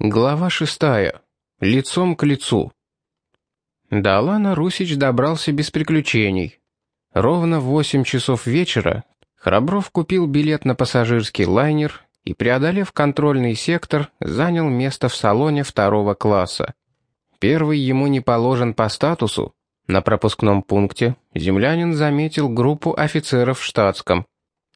Глава шестая. Лицом к лицу. До Русич добрался без приключений. Ровно в восемь часов вечера Храбров купил билет на пассажирский лайнер и, преодолев контрольный сектор, занял место в салоне второго класса. Первый ему не положен по статусу. На пропускном пункте землянин заметил группу офицеров в штатском.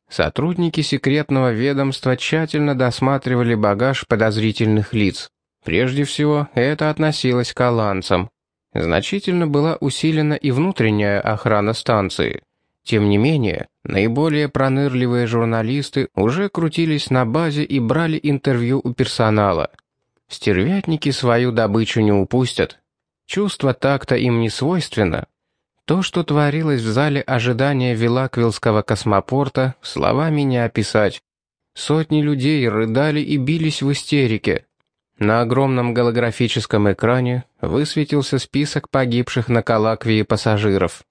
Сотрудники секретного ведомства тщательно досматривали багаж подозрительных лиц. Прежде всего, это относилось к аланцам. Значительно была усилена и внутренняя охрана станции. Тем не менее, наиболее пронырливые журналисты уже крутились на базе и брали интервью у персонала. Стервятники свою добычу не упустят. Чувство так-то им не свойственно, то, что творилось в зале ожидания Вилаквилского космопорта, словами не описать. Сотни людей рыдали и бились в истерике. На огромном голографическом экране высветился список погибших на Калаквии пассажиров.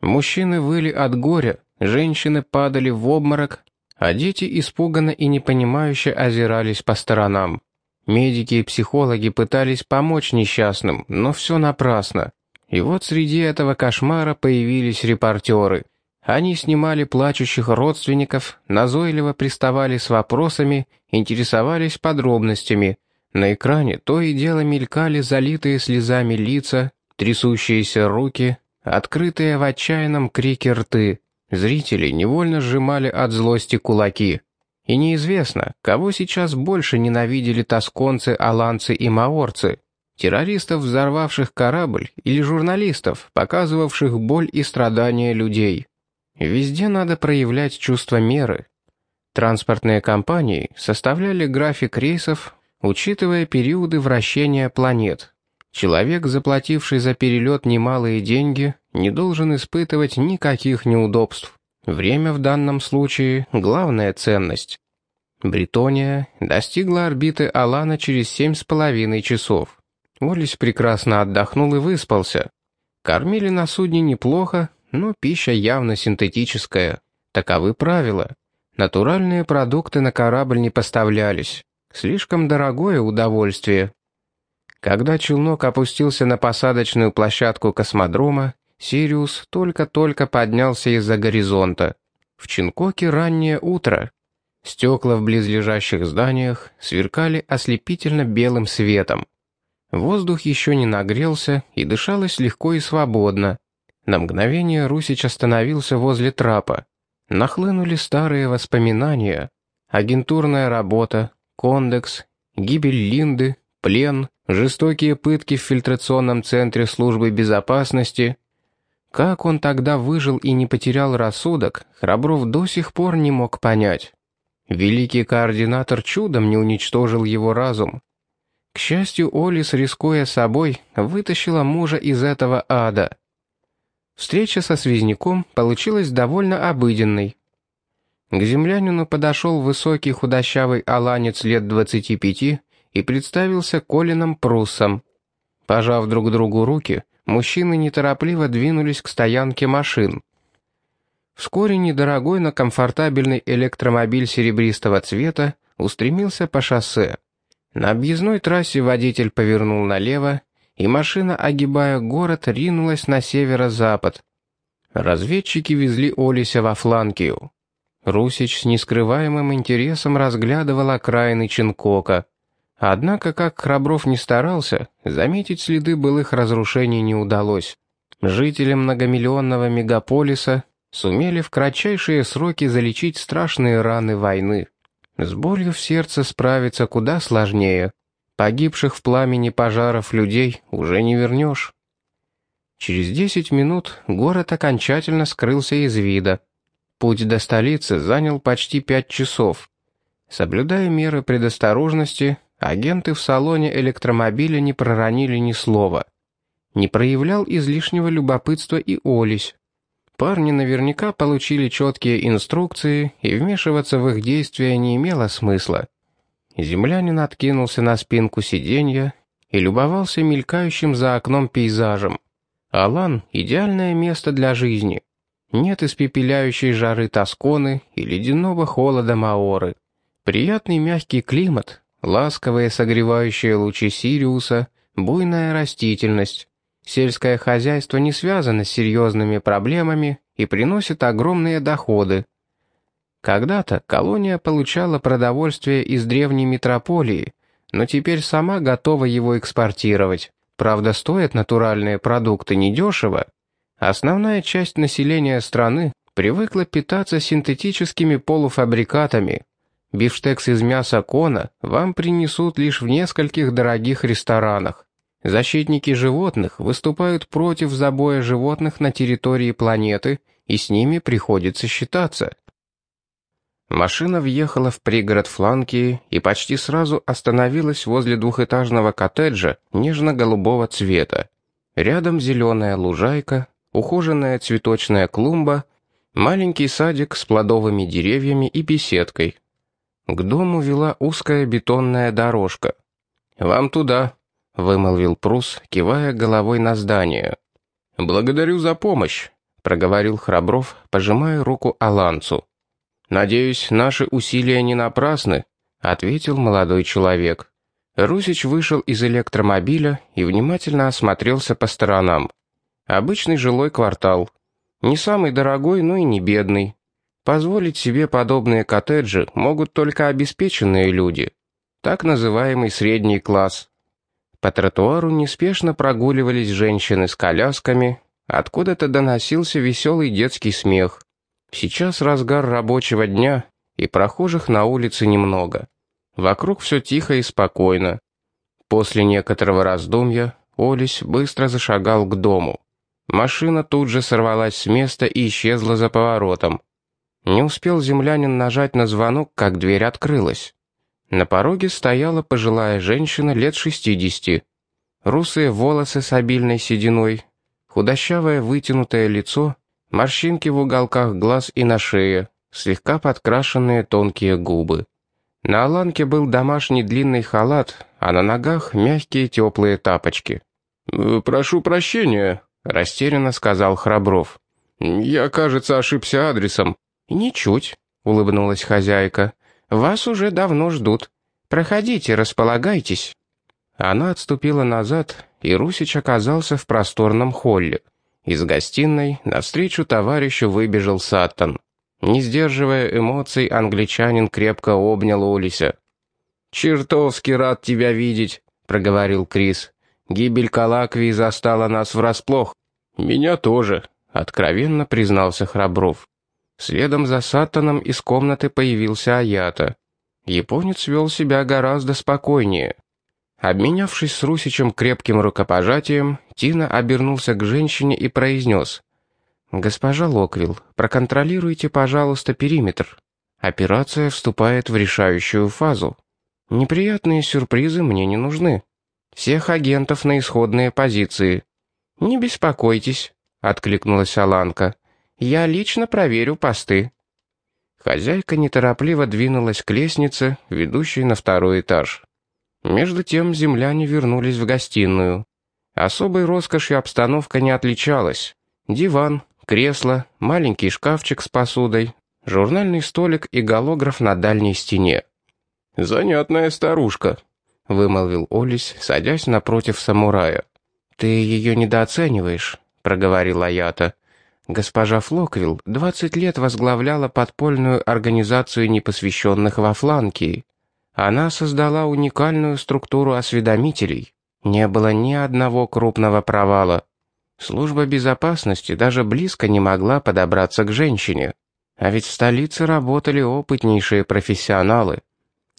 Мужчины выли от горя, женщины падали в обморок, а дети испуганно и непонимающе озирались по сторонам. Медики и психологи пытались помочь несчастным, но все напрасно. И вот среди этого кошмара появились репортеры. Они снимали плачущих родственников, назойливо приставали с вопросами, интересовались подробностями. На экране то и дело мелькали залитые слезами лица, трясущиеся руки, открытые в отчаянном крике рты. Зрители невольно сжимали от злости кулаки. И неизвестно, кого сейчас больше ненавидели тосконцы, аланцы и маорцы, террористов, взорвавших корабль, или журналистов, показывавших боль и страдания людей. Везде надо проявлять чувство меры. Транспортные компании составляли график рейсов, учитывая периоды вращения планет. Человек, заплативший за перелет немалые деньги, не должен испытывать никаких неудобств. Время в данном случае – главная ценность. Бретония достигла орбиты Алана через семь с половиной часов. Олесь прекрасно отдохнул и выспался. Кормили на судне неплохо, но пища явно синтетическая. Таковы правила. Натуральные продукты на корабль не поставлялись. Слишком дорогое удовольствие. Когда челнок опустился на посадочную площадку космодрома, Сириус только-только поднялся из-за горизонта. В Чинкоке раннее утро. Стекла в близлежащих зданиях сверкали ослепительно белым светом. Воздух еще не нагрелся, и дышалось легко и свободно. На мгновение Русич остановился возле трапа. Нахлынули старые воспоминания. Агентурная работа, кондекс, гибель Линды, плен, жестокие пытки в фильтрационном центре службы безопасности. Как он тогда выжил и не потерял рассудок, Храбров до сих пор не мог понять. Великий координатор чудом не уничтожил его разум. К счастью, Олис, рискуя собой, вытащила мужа из этого ада. Встреча со связняком получилась довольно обыденной. К землянину подошел высокий худощавый аланец лет 25 и представился Колином Пруссом. Пожав друг другу руки, мужчины неторопливо двинулись к стоянке машин. Вскоре недорогой, но комфортабельный электромобиль серебристого цвета устремился по шоссе. На объездной трассе водитель повернул налево, и машина, огибая город, ринулась на северо-запад. Разведчики везли Олися во Фланкию. Русич с нескрываемым интересом разглядывал окраины Чинкока. Однако, как Храбров не старался, заметить следы былых разрушений не удалось. Жители многомиллионного мегаполиса сумели в кратчайшие сроки залечить страшные раны войны. С болью в сердце справиться куда сложнее. Погибших в пламени пожаров людей уже не вернешь. Через десять минут город окончательно скрылся из вида. Путь до столицы занял почти пять часов. Соблюдая меры предосторожности, агенты в салоне электромобиля не проронили ни слова. Не проявлял излишнего любопытства и Олесь. Парни наверняка получили четкие инструкции, и вмешиваться в их действия не имело смысла. Землянин откинулся на спинку сиденья и любовался мелькающим за окном пейзажем. Алан — идеальное место для жизни. Нет испепеляющей жары Тосконы и ледяного холода Маоры. Приятный мягкий климат, ласковые согревающие лучи Сириуса, буйная растительность. Сельское хозяйство не связано с серьезными проблемами и приносит огромные доходы. Когда-то колония получала продовольствие из древней метрополии, но теперь сама готова его экспортировать. Правда, стоят натуральные продукты недешево. Основная часть населения страны привыкла питаться синтетическими полуфабрикатами. Бифштекс из мяса кона вам принесут лишь в нескольких дорогих ресторанах. Защитники животных выступают против забоя животных на территории планеты, и с ними приходится считаться. Машина въехала в пригород Фланкии и почти сразу остановилась возле двухэтажного коттеджа нежно-голубого цвета. Рядом зеленая лужайка, ухоженная цветочная клумба, маленький садик с плодовыми деревьями и беседкой. К дому вела узкая бетонная дорожка. «Вам туда», — вымолвил Прус, кивая головой на здание. «Благодарю за помощь», — проговорил Храбров, пожимая руку Аланцу. «Надеюсь, наши усилия не напрасны», — ответил молодой человек. Русич вышел из электромобиля и внимательно осмотрелся по сторонам. Обычный жилой квартал. Не самый дорогой, но и не бедный. Позволить себе подобные коттеджи могут только обеспеченные люди. Так называемый средний класс. По тротуару неспешно прогуливались женщины с колясками, откуда-то доносился веселый детский смех. Сейчас разгар рабочего дня, и прохожих на улице немного. Вокруг все тихо и спокойно. После некоторого раздумья Олесь быстро зашагал к дому. Машина тут же сорвалась с места и исчезла за поворотом. Не успел землянин нажать на звонок, как дверь открылась. На пороге стояла пожилая женщина лет шестидесяти. Русые волосы с обильной сединой, худощавое вытянутое лицо Морщинки в уголках глаз и на шее, слегка подкрашенные тонкие губы. На Аланке был домашний длинный халат, а на ногах мягкие теплые тапочки. «Э, «Прошу прощения», — растерянно сказал Храбров. «Я, кажется, ошибся адресом». «Ничуть», — улыбнулась хозяйка. «Вас уже давно ждут. Проходите, располагайтесь». Она отступила назад, и Русич оказался в просторном холле. Из гостиной навстречу товарищу выбежал Саттон. Не сдерживая эмоций, англичанин крепко обнял Олися. «Чертовски рад тебя видеть», — проговорил Крис. «Гибель Калаквии застала нас врасплох». «Меня тоже», — откровенно признался Храбров. Следом за Саттоном из комнаты появился Аята. Японец вел себя гораздо спокойнее. Обменявшись с Русичем крепким рукопожатием, Тина обернулся к женщине и произнес. «Госпожа Локвилл, проконтролируйте, пожалуйста, периметр. Операция вступает в решающую фазу. Неприятные сюрпризы мне не нужны. Всех агентов на исходные позиции». «Не беспокойтесь», — откликнулась Аланка. «Я лично проверю посты». Хозяйка неторопливо двинулась к лестнице, ведущей на второй этаж. Между тем земляне вернулись в гостиную. Особой роскошью обстановка не отличалась. Диван, кресло, маленький шкафчик с посудой, журнальный столик и голограф на дальней стене. «Занятная старушка», — вымолвил Олесь, садясь напротив самурая. «Ты ее недооцениваешь», — проговорил Аята. «Госпожа Флоквилл двадцать лет возглавляла подпольную организацию непосвященных во Фланкии. Она создала уникальную структуру осведомителей. Не было ни одного крупного провала. Служба безопасности даже близко не могла подобраться к женщине. А ведь в столице работали опытнейшие профессионалы.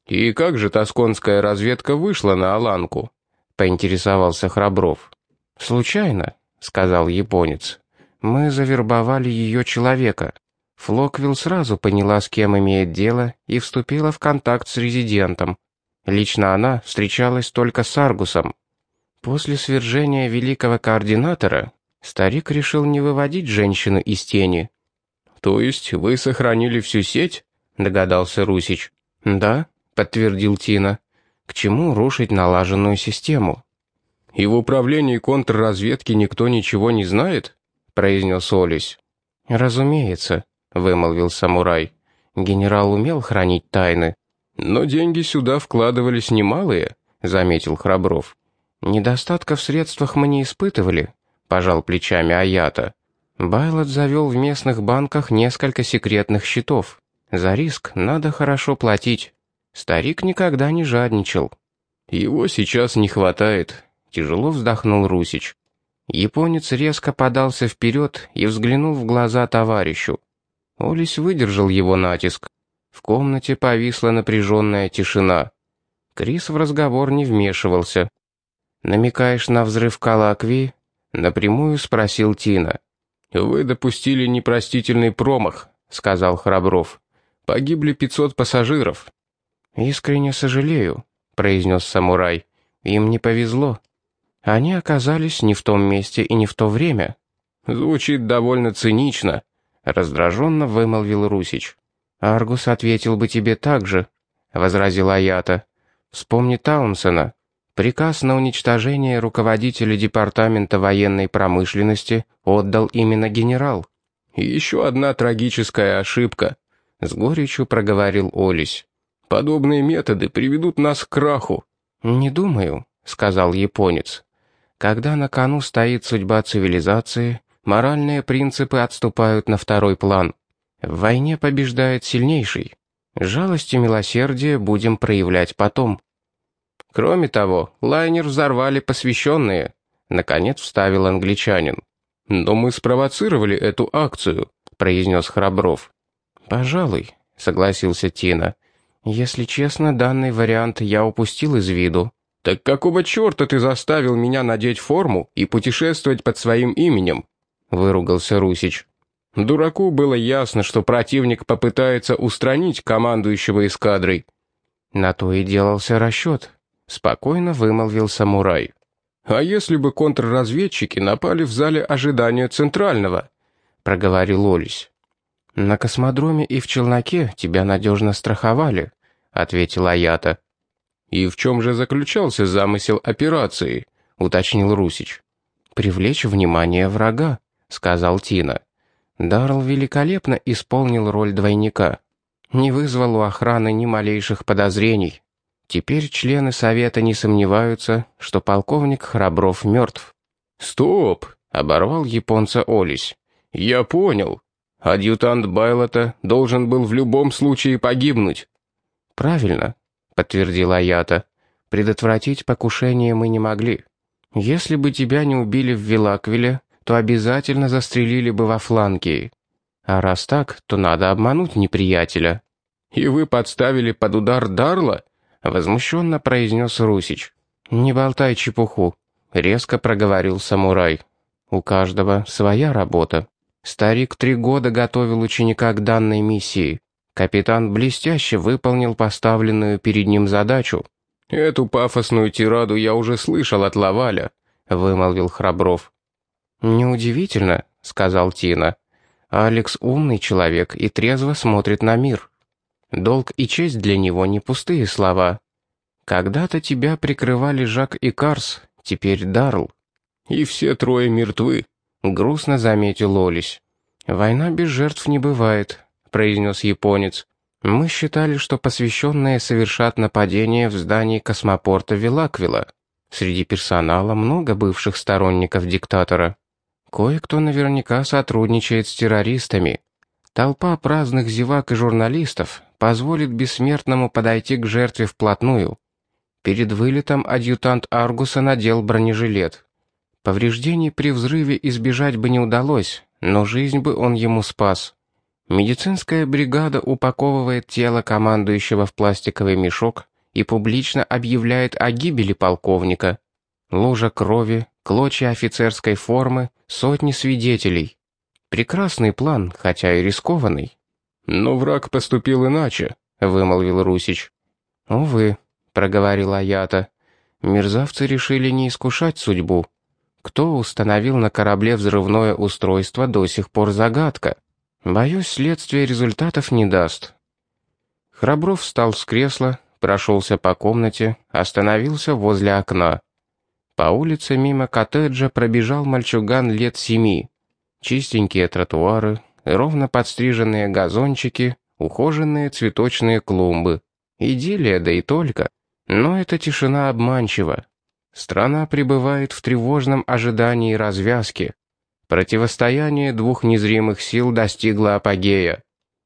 «И как же тосконская разведка вышла на Аланку?» — поинтересовался Храбров. «Случайно», — сказал японец. «Мы завербовали ее человека. Флоквилл сразу поняла, с кем имеет дело, и вступила в контакт с резидентом. Лично она встречалась только с Аргусом. После свержения великого координатора старик решил не выводить женщину из тени. «То есть вы сохранили всю сеть?» — догадался Русич. «Да», — подтвердил Тина. «К чему рушить налаженную систему?» «И в управлении контрразведки никто ничего не знает?» — произнес Олесь. «Разумеется», — вымолвил самурай. «Генерал умел хранить тайны. «Но деньги сюда вкладывались немалые», — заметил Храбров. «Недостатка в средствах мы не испытывали», — пожал плечами Аята. Байлот завел в местных банках несколько секретных счетов. За риск надо хорошо платить. Старик никогда не жадничал. «Его сейчас не хватает», — тяжело вздохнул Русич. Японец резко подался вперед и взглянул в глаза товарищу. Олесь выдержал его натиск. В комнате повисла напряженная тишина. Крис в разговор не вмешивался. «Намекаешь на взрыв Калакви?» — напрямую спросил Тина. «Вы допустили непростительный промах», — сказал Храбров. «Погибли пятьсот пассажиров». «Искренне сожалею», — произнес самурай. «Им не повезло. Они оказались не в том месте и не в то время». «Звучит довольно цинично», — раздраженно вымолвил Русич. «Аргус ответил бы тебе так же», — возразил Аята. «Вспомни Таунсона. Приказ на уничтожение руководителя департамента военной промышленности отдал именно генерал». «Еще одна трагическая ошибка», — с горечью проговорил Олесь. «Подобные методы приведут нас к краху». «Не думаю», — сказал японец. «Когда на кону стоит судьба цивилизации, моральные принципы отступают на второй план». В войне побеждает сильнейший. Жалость и милосердие будем проявлять потом. Кроме того, лайнер взорвали посвященные. Наконец вставил англичанин. «Но мы спровоцировали эту акцию», — произнес Храбров. «Пожалуй», — согласился Тина. «Если честно, данный вариант я упустил из виду». «Так какого черта ты заставил меня надеть форму и путешествовать под своим именем?» — выругался Русич. Дураку было ясно, что противник попытается устранить командующего эскадрой. На то и делался расчет. Спокойно вымолвил самурай. «А если бы контрразведчики напали в зале ожидания Центрального?» — проговорил Олесь. «На космодроме и в челноке тебя надежно страховали», — ответил Аята. «И в чем же заключался замысел операции?» — уточнил Русич. «Привлечь внимание врага», — сказал Тина. Дарл великолепно исполнил роль двойника. Не вызвал у охраны ни малейших подозрений. Теперь члены Совета не сомневаются, что полковник Храбров мертв. «Стоп!» — оборвал японца Олесь. «Я понял. Адъютант Байлота должен был в любом случае погибнуть». «Правильно», — подтвердил Аята. «Предотвратить покушение мы не могли. Если бы тебя не убили в Вилаквиле, то обязательно застрелили бы во фланге. А раз так, то надо обмануть неприятеля. «И вы подставили под удар Дарла?» — возмущенно произнес Русич. «Не болтай чепуху», — резко проговорил самурай. «У каждого своя работа. Старик три года готовил ученика к данной миссии. Капитан блестяще выполнил поставленную перед ним задачу. «Эту пафосную тираду я уже слышал от Лаваля», — вымолвил Храбров. «Неудивительно», — сказал Тина. «Алекс умный человек и трезво смотрит на мир. Долг и честь для него не пустые слова. Когда-то тебя прикрывали Жак и Карс, теперь Дарл. И все трое мертвы», — грустно заметил Олесь. «Война без жертв не бывает», — произнес японец. «Мы считали, что посвященные совершат нападение в здании космопорта Вилаквила. Среди персонала много бывших сторонников диктатора». Кое-кто наверняка сотрудничает с террористами. Толпа праздных зевак и журналистов позволит бессмертному подойти к жертве вплотную. Перед вылетом адъютант Аргуса надел бронежилет. Повреждений при взрыве избежать бы не удалось, но жизнь бы он ему спас. Медицинская бригада упаковывает тело командующего в пластиковый мешок и публично объявляет о гибели полковника. Лужа крови, клочья офицерской формы, сотни свидетелей. Прекрасный план, хотя и рискованный. «Но враг поступил иначе», — вымолвил Русич. «Увы», — проговорил Аята. «Мерзавцы решили не искушать судьбу. Кто установил на корабле взрывное устройство, до сих пор загадка. Боюсь, следствие результатов не даст». Храбров встал с кресла, прошелся по комнате, остановился возле окна. По улице мимо коттеджа пробежал мальчуган лет семи. Чистенькие тротуары, ровно подстриженные газончики, ухоженные цветочные клумбы. Идиллия, да и только. Но эта тишина обманчива. Страна пребывает в тревожном ожидании развязки. Противостояние двух незримых сил достигло апогея.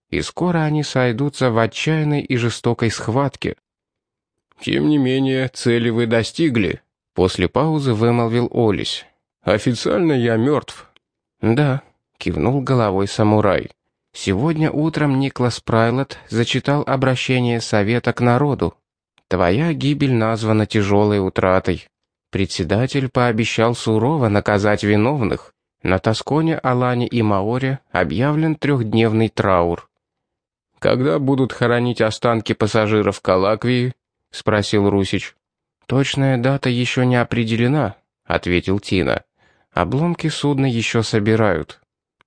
И скоро они сойдутся в отчаянной и жестокой схватке. «Тем не менее, цели вы достигли», — после паузы вымолвил Олесь. «Официально я мертв». «Да», — кивнул головой самурай. «Сегодня утром Никлас Прайлот зачитал обращение Совета к народу. Твоя гибель названа тяжелой утратой. Председатель пообещал сурово наказать виновных. На Тосконе, Алане и Маоре объявлен трехдневный траур. «Когда будут хоронить останки пассажиров Калаквии?» — спросил Русич. «Точная дата еще не определена», — ответил Тина. «Обломки судна еще собирают.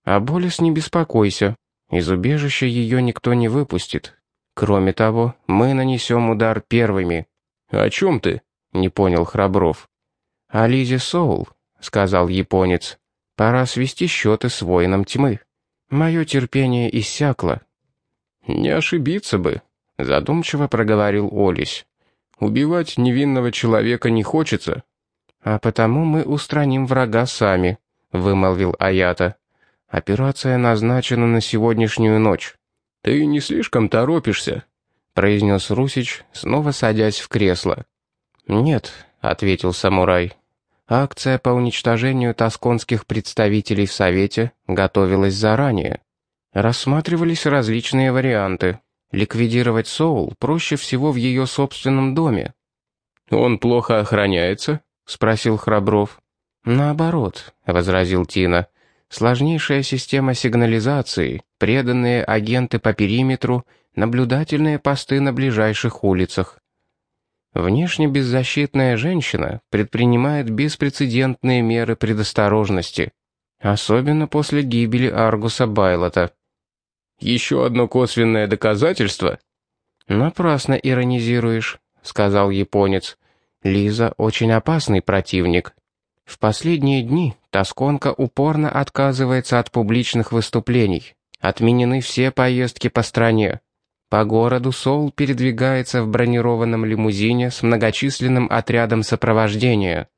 А Болес не беспокойся. Из убежища ее никто не выпустит. Кроме того, мы нанесем удар первыми». «О чем ты?» — не понял Храбров. «О Лизе Соул», — сказал японец. «Пора свести счеты с воином тьмы. Мое терпение иссякло». «Не ошибиться бы», — задумчиво проговорил Олесь. «Убивать невинного человека не хочется». «А потому мы устраним врага сами», — вымолвил Аята. «Операция назначена на сегодняшнюю ночь». «Ты не слишком торопишься», — произнес Русич, снова садясь в кресло. «Нет», — ответил самурай. «Акция по уничтожению тосконских представителей в Совете готовилась заранее. Рассматривались различные варианты. Ликвидировать Соул проще всего в ее собственном доме». «Он плохо охраняется?» — спросил Храбров. «Наоборот», — возразил Тина. «Сложнейшая система сигнализации, преданные агенты по периметру, наблюдательные посты на ближайших улицах. Внешне беззащитная женщина предпринимает беспрецедентные меры предосторожности, особенно после гибели Аргуса Байлота. «Еще одно косвенное доказательство?» «Напрасно иронизируешь», — сказал японец. «Лиза очень опасный противник. В последние дни Тосконка упорно отказывается от публичных выступлений. Отменены все поездки по стране. По городу Соул передвигается в бронированном лимузине с многочисленным отрядом сопровождения.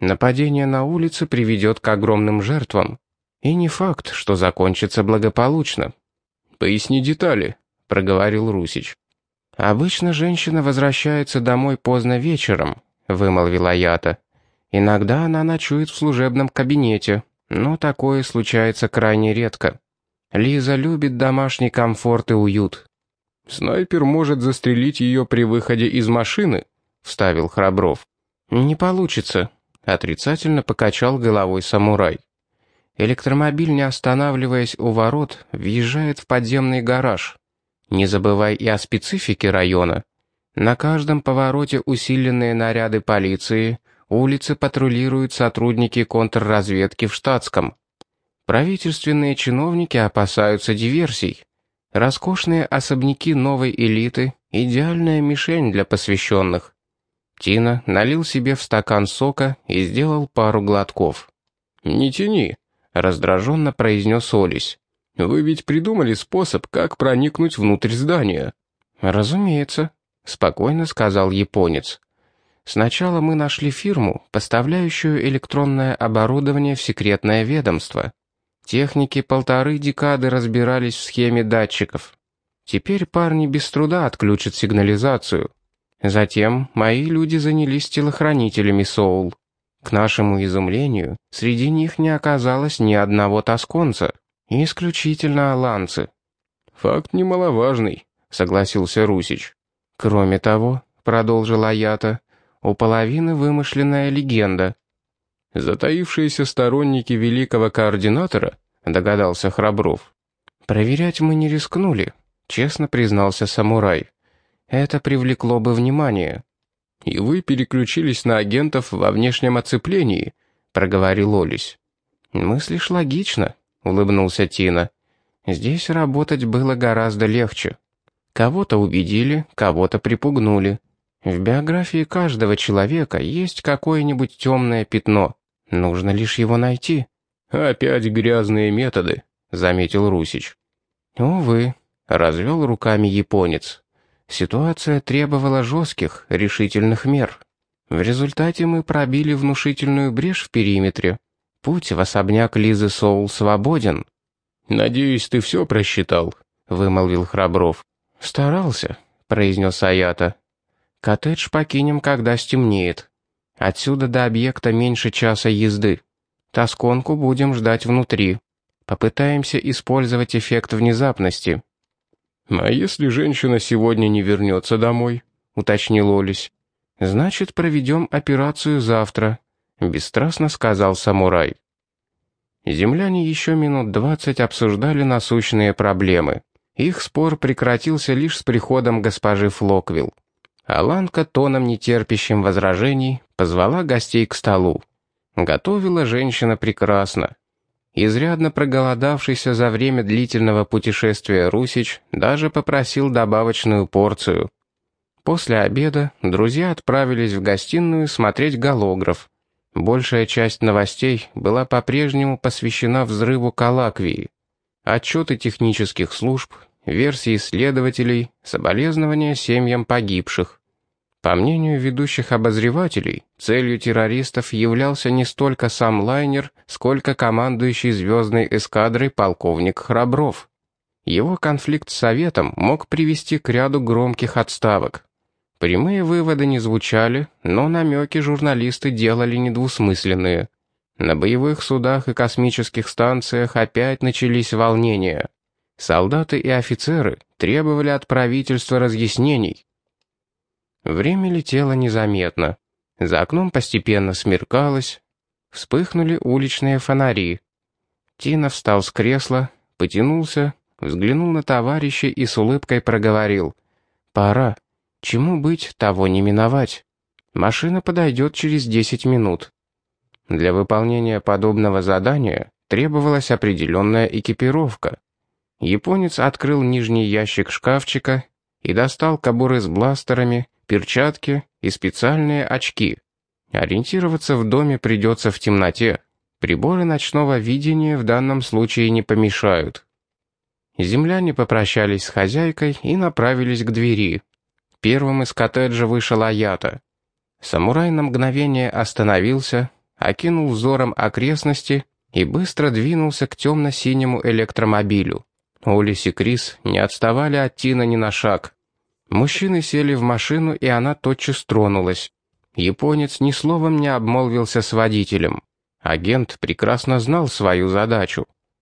Нападение на улице приведет к огромным жертвам. И не факт, что закончится благополучно. «Поясни детали», — проговорил Русич. «Обычно женщина возвращается домой поздно вечером», — вымолвила Ята. «Иногда она ночует в служебном кабинете, но такое случается крайне редко. Лиза любит домашний комфорт и уют». «Снайпер может застрелить ее при выходе из машины», — вставил Храбров. «Не получится», — отрицательно покачал головой самурай. Электромобиль, не останавливаясь у ворот, въезжает в подземный гараж. Не забывай и о специфике района. На каждом повороте усиленные наряды полиции, улицы патрулируют сотрудники контрразведки в штатском. Правительственные чиновники опасаются диверсий. Роскошные особняки новой элиты — идеальная мишень для посвященных. Тина налил себе в стакан сока и сделал пару глотков. «Не тяни», — раздраженно произнес Олесь. «Вы ведь придумали способ, как проникнуть внутрь здания». «Разумеется», — спокойно сказал японец. «Сначала мы нашли фирму, поставляющую электронное оборудование в секретное ведомство. Техники полторы декады разбирались в схеме датчиков. Теперь парни без труда отключат сигнализацию. Затем мои люди занялись телохранителями Соул. К нашему изумлению, среди них не оказалось ни одного тосконца, исключительно аланцы. «Факт немаловажный», — согласился Русич. «Кроме того», — продолжил Аята, — «у половины вымышленная легенда, «Затаившиеся сторонники великого координатора?» — догадался Храбров. «Проверять мы не рискнули», — честно признался самурай. «Это привлекло бы внимание». «И вы переключились на агентов во внешнем оцеплении», — проговорил Олесь. «Мыслишь логично», — улыбнулся Тина. «Здесь работать было гораздо легче. Кого-то убедили, кого-то припугнули. В биографии каждого человека есть какое-нибудь темное пятно. Нужно лишь его найти». «Опять грязные методы», — заметил Русич. «Увы», — развел руками японец. Ситуация требовала жестких, решительных мер. В результате мы пробили внушительную брешь в периметре. Путь в особняк Лизы Соул свободен. «Надеюсь, ты все просчитал», — вымолвил Храбров. «Старался», — произнес Аята. «Коттедж покинем, когда стемнеет. Отсюда до объекта меньше часа езды. Тосконку будем ждать внутри. Попытаемся использовать эффект внезапности». «А если женщина сегодня не вернется домой?» — уточнил Олесь. «Значит, проведем операцию завтра», — бесстрастно сказал самурай. Земляне еще минут двадцать обсуждали насущные проблемы. Их спор прекратился лишь с приходом госпожи Флоквилл. Аланка, тоном нетерпящим возражений, позвала гостей к столу. Готовила женщина прекрасно. Изрядно проголодавшийся за время длительного путешествия Русич даже попросил добавочную порцию. После обеда друзья отправились в гостиную смотреть голограф. Большая часть новостей была по-прежнему посвящена взрыву Калаквии. Отчеты технических служб, версии исследователей, соболезнования семьям погибших. По мнению ведущих обозревателей, целью террористов являлся не столько сам лайнер, сколько командующий звездной эскадрой полковник Храбров. Его конфликт с Советом мог привести к ряду громких отставок. Прямые выводы не звучали, но намеки журналисты делали недвусмысленные. На боевых судах и космических станциях опять начались волнения. Солдаты и офицеры требовали от правительства разъяснений. Время летело незаметно. За окном постепенно смеркалось. Вспыхнули уличные фонари. Тина встал с кресла, потянулся, взглянул на товарища и с улыбкой проговорил. «Пора». Чему быть, того не миновать. Машина подойдет через 10 минут. Для выполнения подобного задания требовалась определенная экипировка. Японец открыл нижний ящик шкафчика и достал кобуры с бластерами, перчатки и специальные очки. Ориентироваться в доме придется в темноте. Приборы ночного видения в данном случае не помешают. Земляне попрощались с хозяйкой и направились к двери. Первым из коттеджа вышел Аята. Самурай на мгновение остановился, окинул взором окрестности и быстро двинулся к темно-синему электромобилю. Олис и Крис не отставали от Тина ни на шаг. Мужчины сели в машину, и она тотчас тронулась. Японец ни словом не обмолвился с водителем. Агент прекрасно знал свою задачу.